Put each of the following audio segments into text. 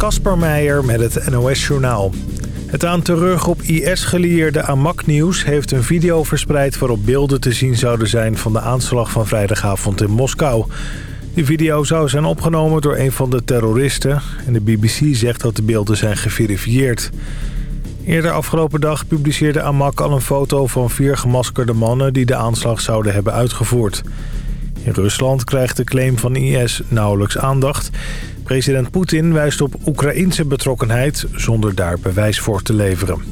Kasper Meijer met het NOS-journaal. Het aan terug op IS gelieerde Amak-nieuws heeft een video verspreid... waarop beelden te zien zouden zijn van de aanslag van vrijdagavond in Moskou. Die video zou zijn opgenomen door een van de terroristen... en de BBC zegt dat de beelden zijn geverifieerd. Eerder afgelopen dag publiceerde Amak al een foto van vier gemaskerde mannen... die de aanslag zouden hebben uitgevoerd. In Rusland krijgt de claim van IS nauwelijks aandacht. President Poetin wijst op Oekraïnse betrokkenheid zonder daar bewijs voor te leveren.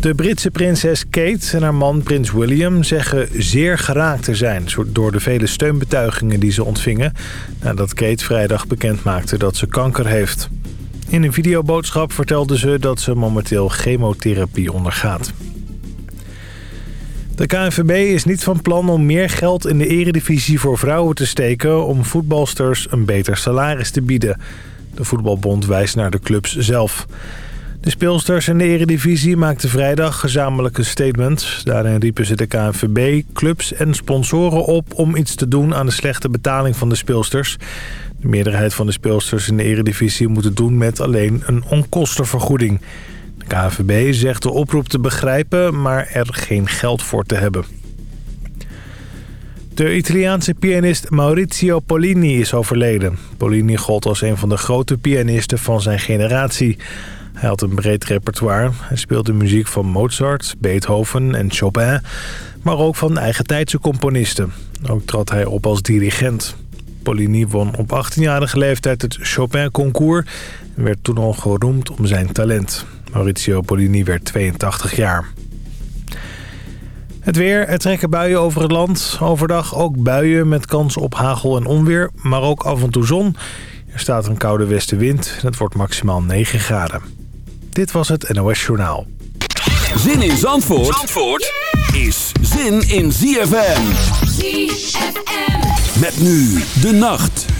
De Britse prinses Kate en haar man prins William zeggen zeer geraakt te zijn... door de vele steunbetuigingen die ze ontvingen... nadat Kate vrijdag bekend maakte dat ze kanker heeft. In een videoboodschap vertelde ze dat ze momenteel chemotherapie ondergaat. De KNVB is niet van plan om meer geld in de eredivisie voor vrouwen te steken... om voetbalsters een beter salaris te bieden. De voetbalbond wijst naar de clubs zelf. De speelsters in de eredivisie maakten vrijdag gezamenlijk een statement. Daarin riepen ze de KNVB, clubs en sponsoren op om iets te doen aan de slechte betaling van de speelsters. De meerderheid van de speelsters in de eredivisie moet het doen met alleen een onkostenvergoeding. De KNVB zegt de oproep te begrijpen, maar er geen geld voor te hebben. De Italiaanse pianist Maurizio Pollini is overleden. Pollini gold als een van de grote pianisten van zijn generatie. Hij had een breed repertoire. Hij speelde muziek van Mozart, Beethoven en Chopin... maar ook van eigen tijdse componisten. Ook trad hij op als dirigent. Pollini won op 18-jarige leeftijd het Chopin-concours... en werd toen al geroemd om zijn talent. Maurizio Pollini werd 82 jaar. Het weer, er trekken buien over het land. Overdag ook buien met kans op hagel en onweer, maar ook af en toe zon. Er staat een koude westenwind en het wordt maximaal 9 graden. Dit was het NOS Journaal. Zin in Zandvoort, Zandvoort is zin in ZFM. ZFM. Met nu de nacht.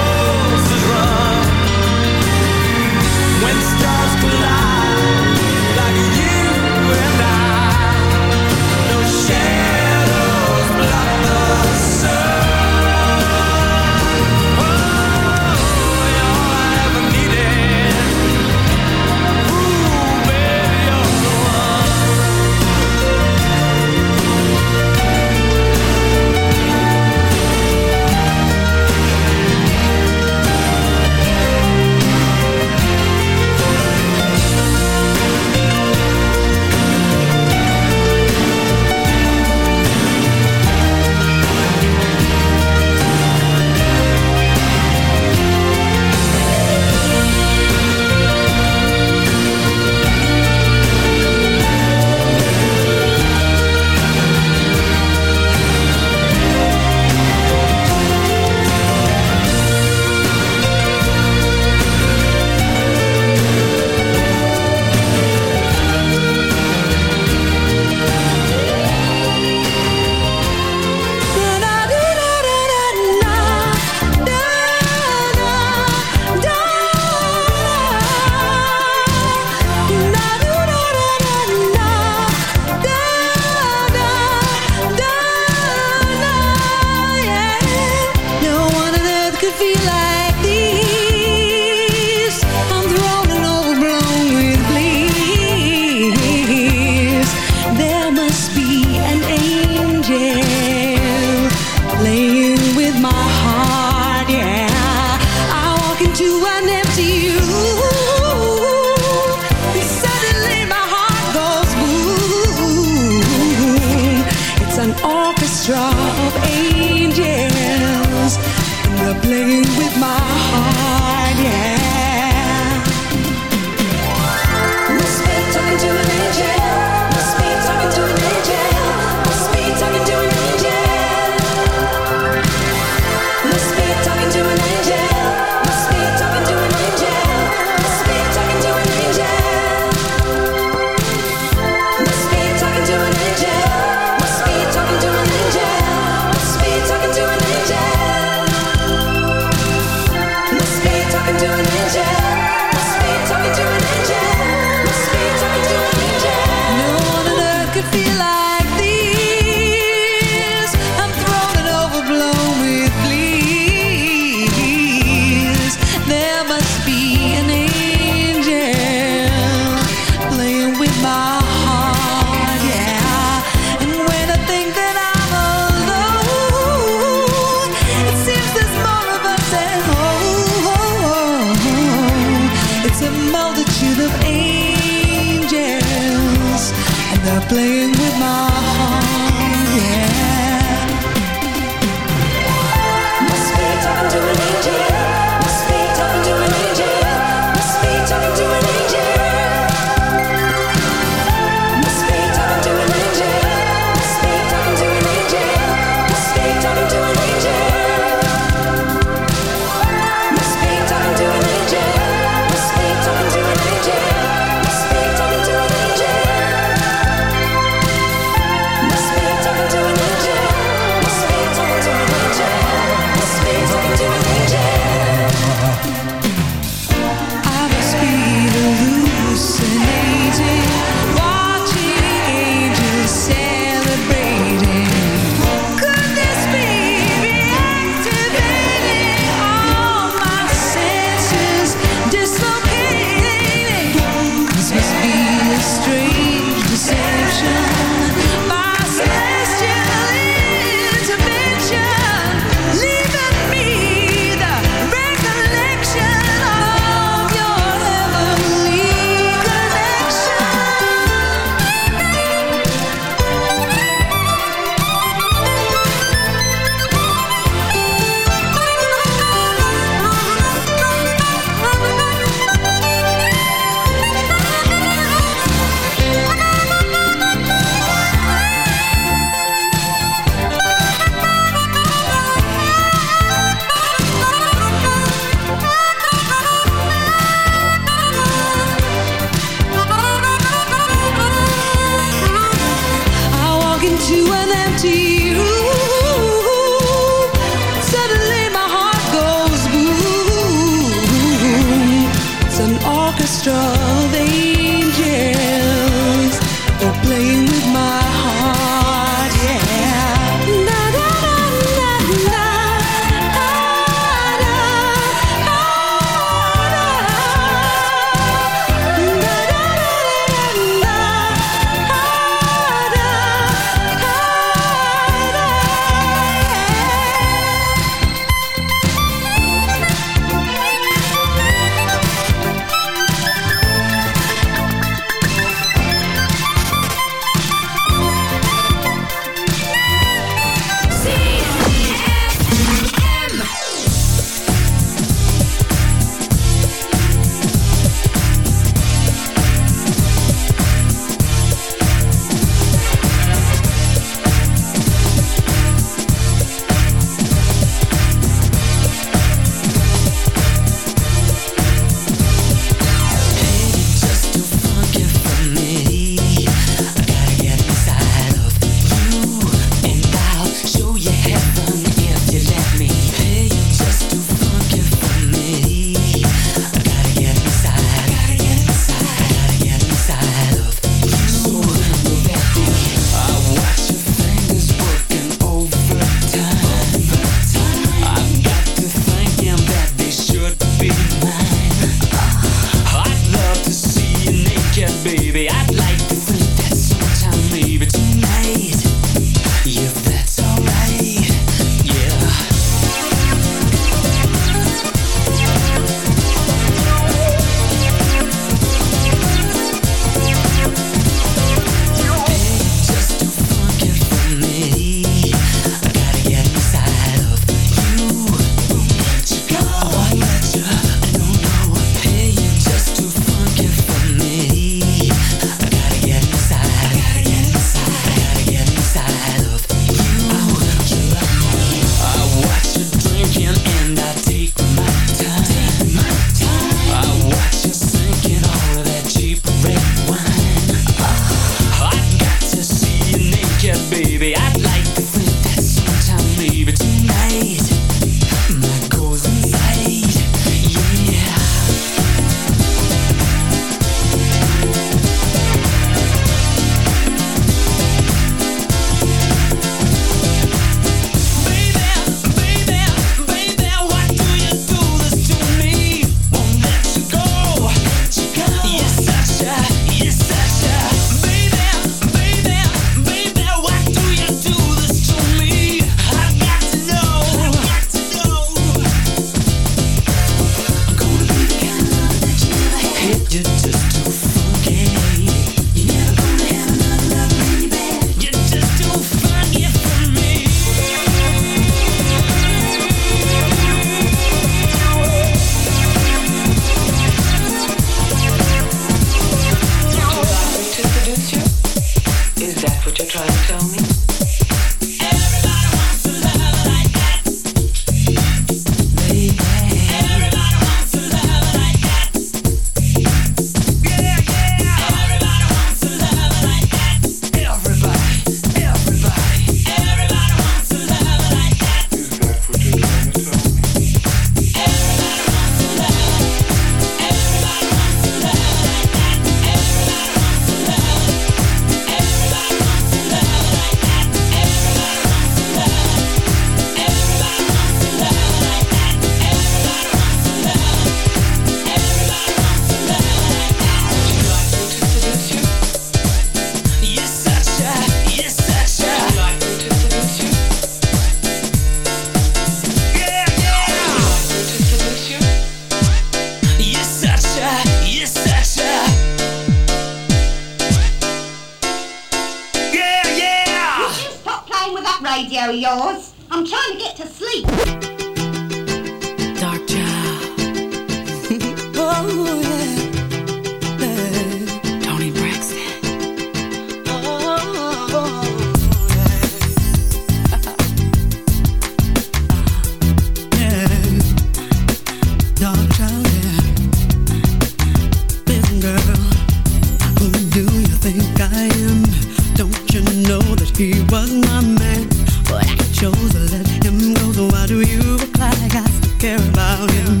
He was my man, but I chose to let him go. So why do you look like I still care about him?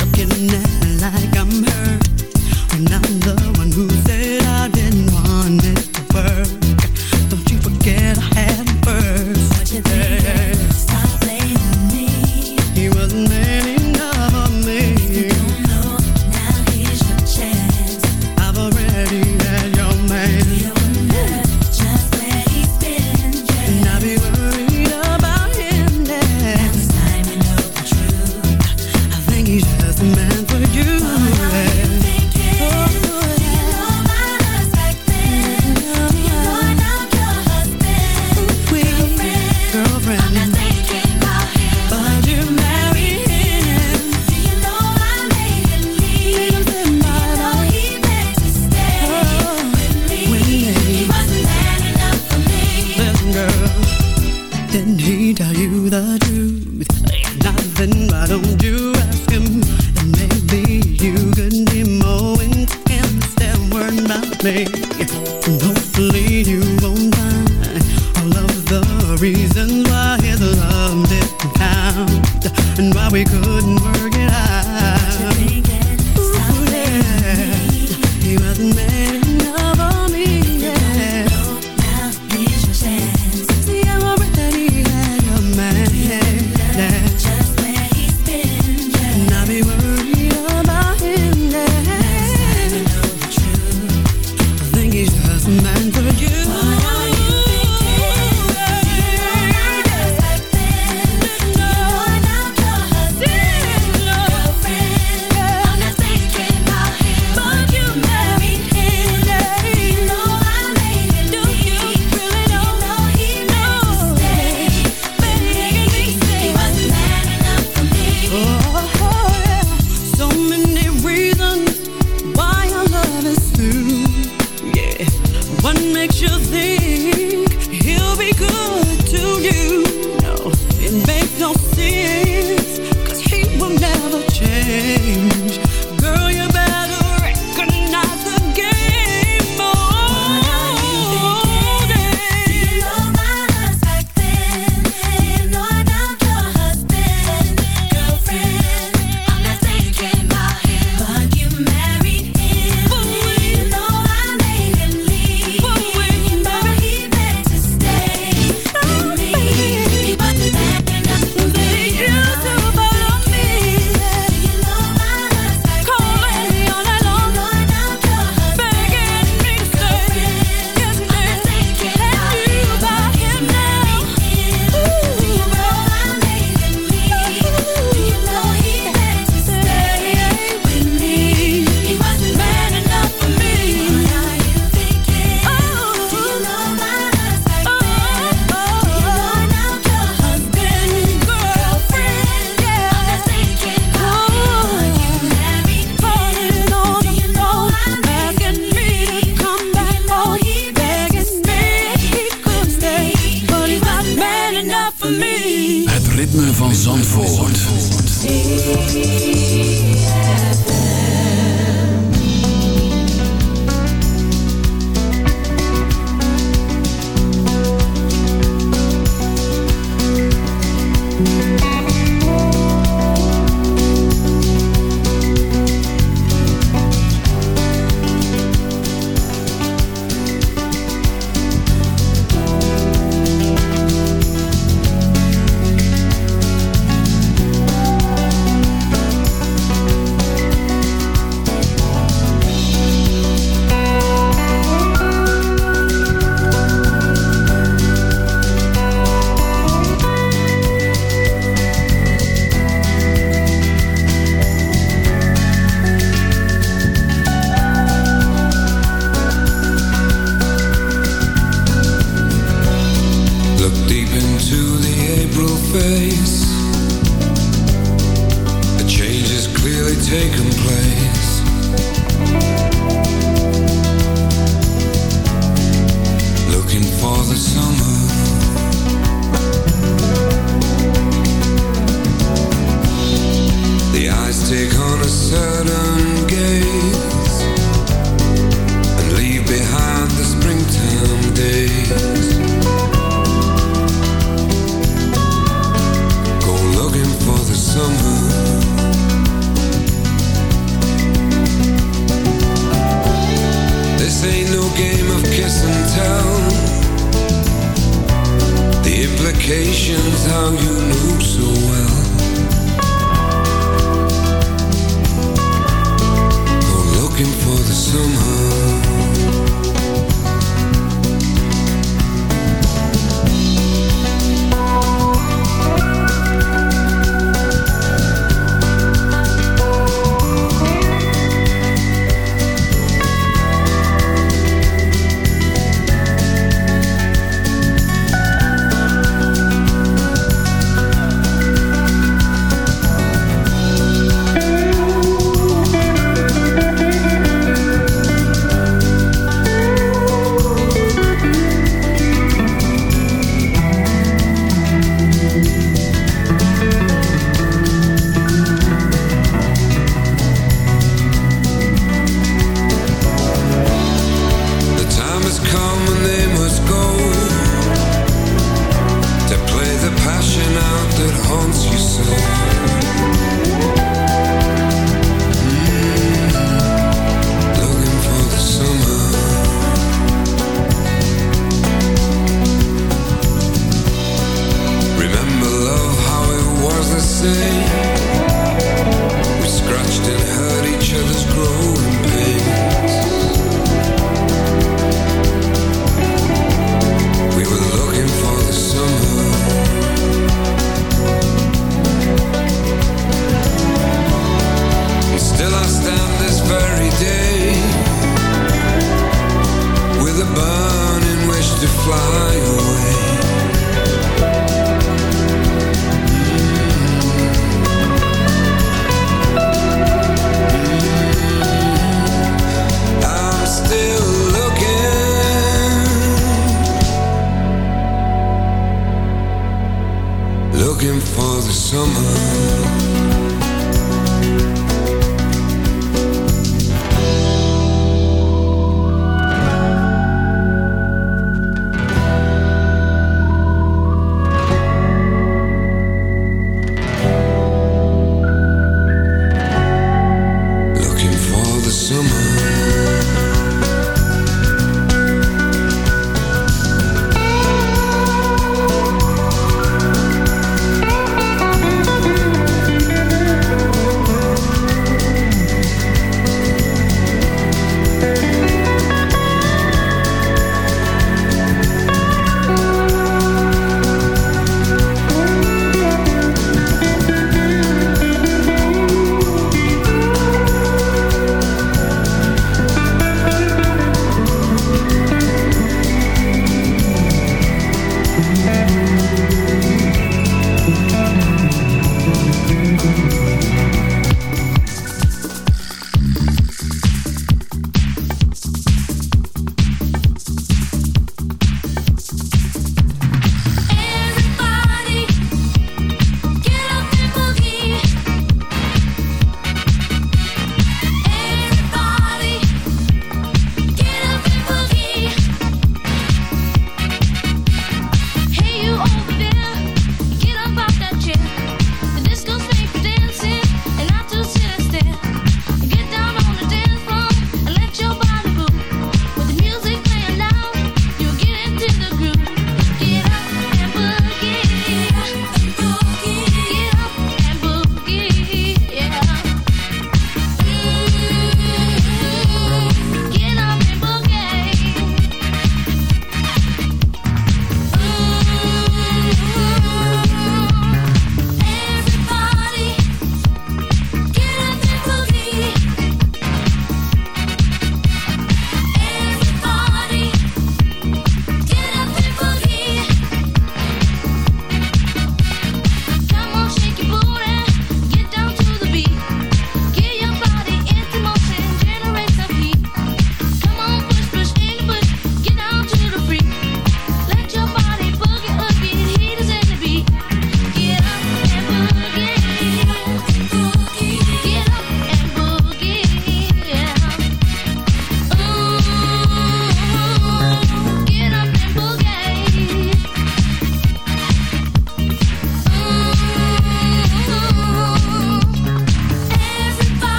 Looking at me like I'm hurt when I'm the one who's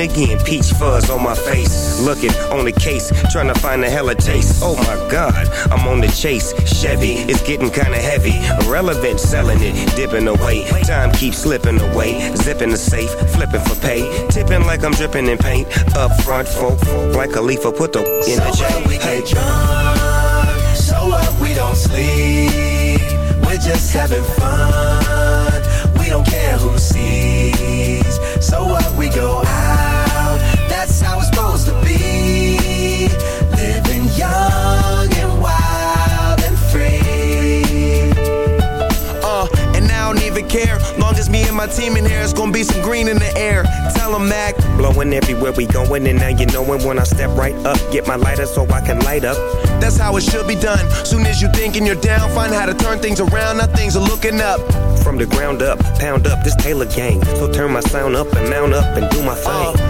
17 again, peach fuzz on my face. Looking on the case, trying to find a hella taste. Oh my god, I'm on the chase. Chevy, it's getting kinda heavy. Irrelevant, selling it, dipping away. Time keeps slipping away. Zipping the safe, flipping for pay. Tipping like I'm dripping in paint. Up front, folk, like a leaf, put the in so the J. We Hey. get drunk. So what? We don't sleep. We're just having fun. Everywhere we going, and now you knowin' when I step right up. Get my lighter so I can light up. That's how it should be done. Soon as you thinking you're down, find how to turn things around. Now things are looking up. From the ground up, pound up this Taylor gang. So turn my sound up and mount up and do my Uh, thing.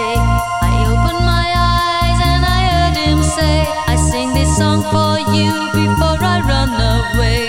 Song for you before I run away.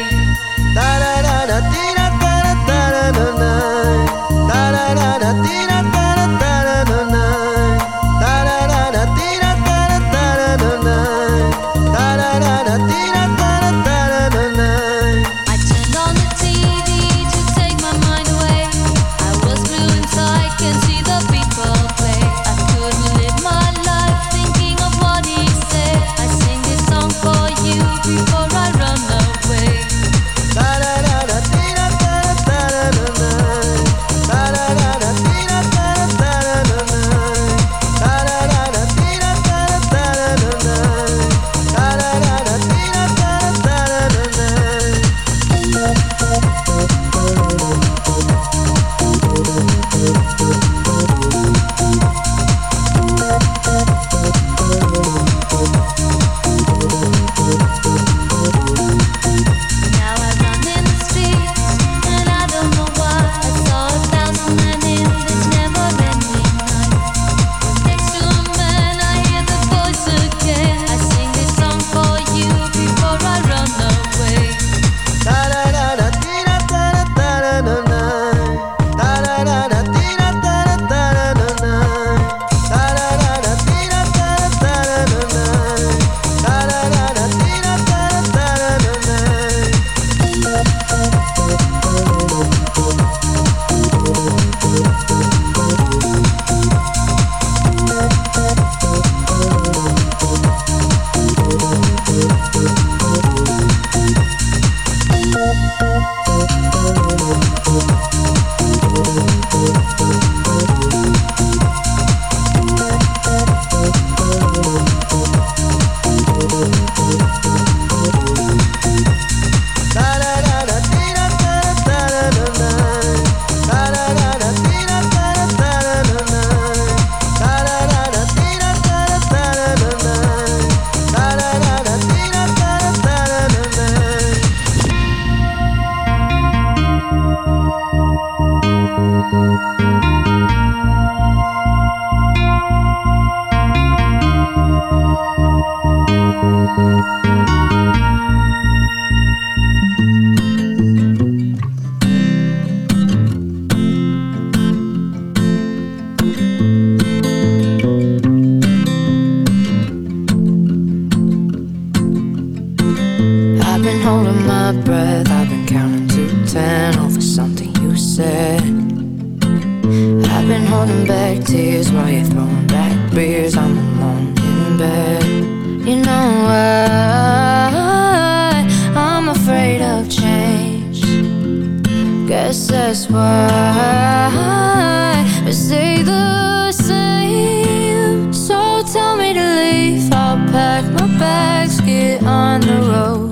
Guess why we stay the same. So tell me to leave, I'll pack my bags, get on the road.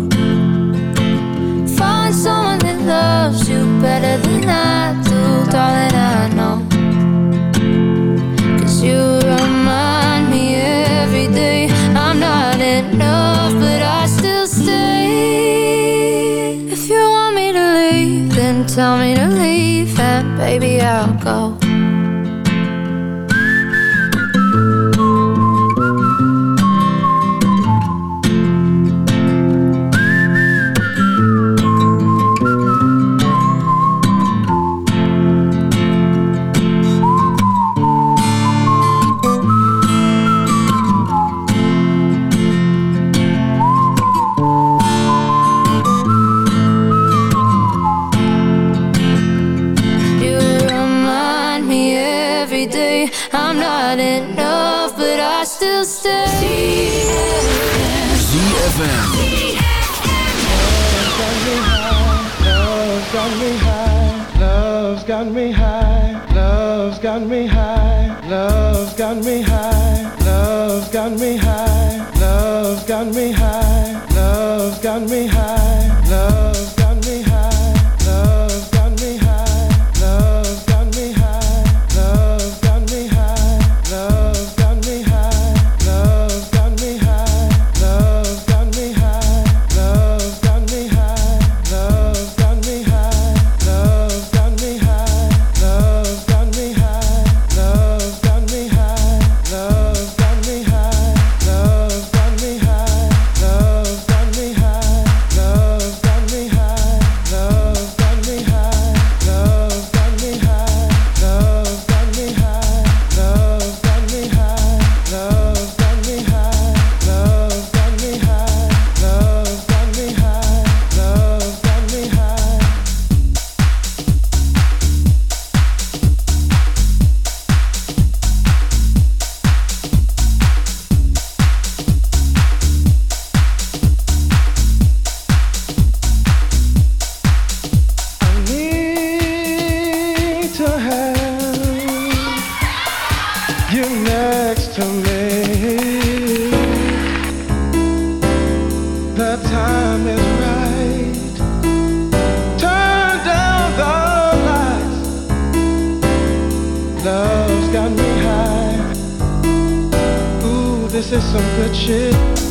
left all that I know. Cause you remind me every day I'm not enough, but I still stay. If you want me to leave, then tell me to leave, and baby, I'll go. still stay ZFM Love's got me high, love's got me high, love's got me high. This is some good shit.